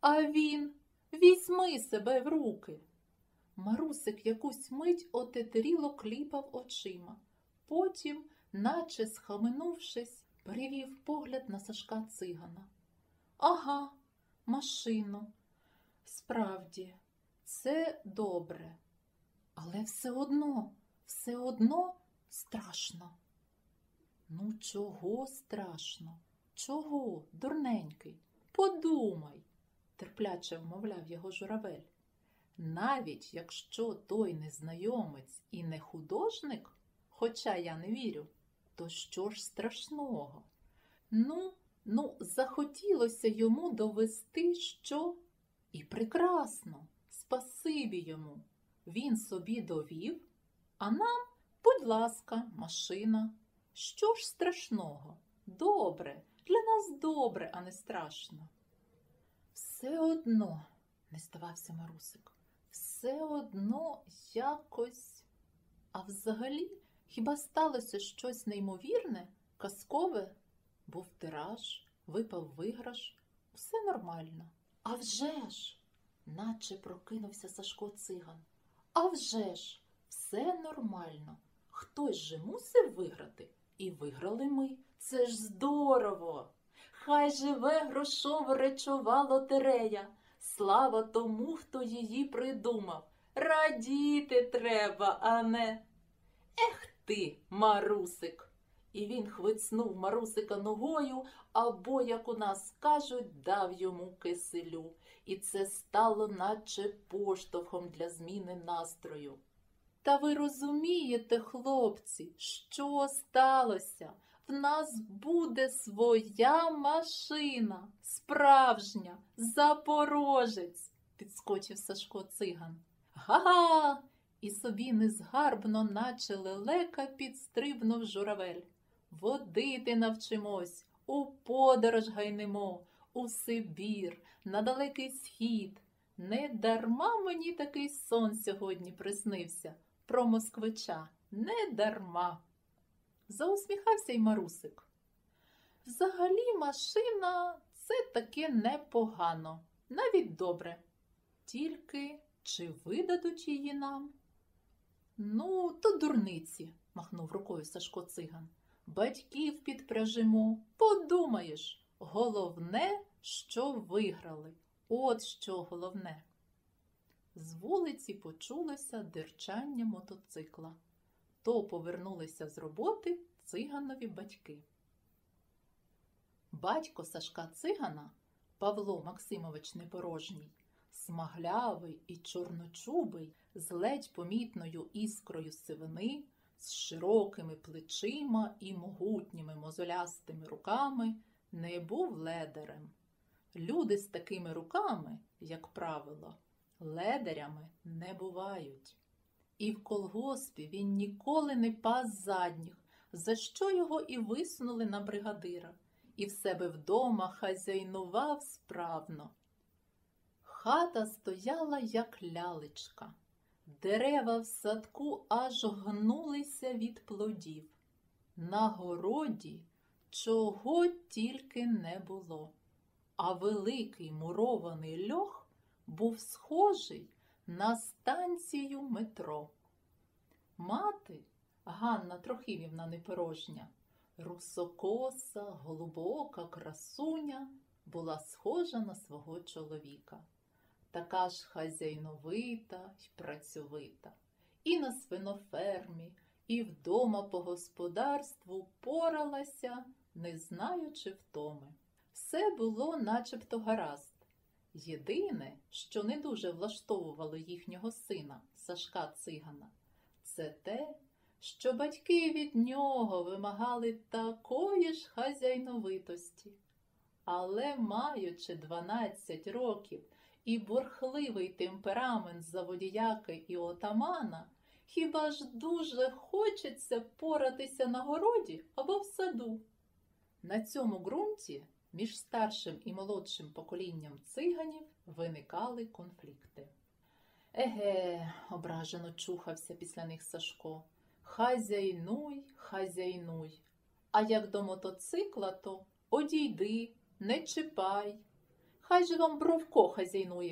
А він візьми себе в руки. Марусик якусь мить отетеріло кліпав очима. Потім, наче схаменувшись, перевів погляд на Сашка цигана. Ага, машину. Справді, це добре. Але все одно, все одно страшно. Ну, чого страшно? Чого, дурненький? Подумай, терпляче вмовляв його журавель. Навіть якщо той незнайомець і не художник, хоча я не вірю, то що ж страшного? Ну, ну, захотілося йому довести, що і прекрасно, спасибі йому. Він собі довів, а нам, будь ласка, машина. Що ж страшного? Добре, для нас добре, а не страшно. Все одно, не здавався Марусик, все одно якось. А взагалі, хіба сталося щось неймовірне, казкове? Був тираж, випав виграш, усе нормально. А вже ж, наче прокинувся Сашко циган. А вже ж, все нормально. Хтось же мусив виграти, і виграли ми. Це ж здорово! Хай живе грошово речова лотерея. Слава тому, хто її придумав. Радіти треба, а не. Ех ти, Марусик! І він хвицнув Марусика ногою, або, як у нас кажуть, дав йому киселю. І це стало наче поштовхом для зміни настрою. Та ви розумієте, хлопці, що сталося? В нас буде своя машина, справжня, запорожець, підскочив Сашко циган. Га-га! І собі незгарбно, наче лелека, підстрибнув журавель. Водити навчимось, у подорож гайнемо, у Сибір, на далекий схід. Не дарма мені такий сон сьогодні приснився про москвича. Не дарма. Заусміхався й Марусик. Взагалі, машина це таке непогано, навіть добре. Тільки чи видадуть її нам? Ну, то дурниці, махнув рукою Сашко циган. Батьків підпряжимо, подумаєш, головне, що виграли. От що головне. З вулиці почулося дирчання мотоцикла. То повернулися з роботи циганові батьки. Батько Сашка цигана Павло Максимович Непорожній, смаглявий і чорночубий, з ледь помітною іскрою сивини, з широкими плечима і могутніми мозолястими руками, не був ледарем. Люди з такими руками, як правило, ледарями не бувають. І в колгоспі він ніколи не пас задніх, за що його і висунули на бригадира, і в себе вдома хазяйнував справно. Хата стояла, як лялечка, дерева в садку аж гнулися від плодів. На городі чого тільки не було, а великий мурований льох був схожий на станцію метро. Мати Ганна Трохимівна Непорожня, русокоса, глибока красуня, була схожа на свого чоловіка, така ж хазяйновита й працьовита. І на свинофермі, і вдома по господарству поралася, не знаючи втоми. Все було начебто гаразд. Єдине, що не дуже влаштовувало їхнього сина, Сашка Цигана, це те, що батьки від нього вимагали такої ж хазяйновитості. Але, маючи 12 років і бурхливий темперамент заводіяки і отамана, хіба ж дуже хочеться поратися на городі або в саду? На цьому ґрунті між старшим і молодшим поколінням циганів виникали конфлікти. Еге, ображено чухався після них Сашко. Хазяйнуй, хазяйнуй. А як до мотоцикла, то одійди, не чіпай. Хай же вам Бровко хазяйнує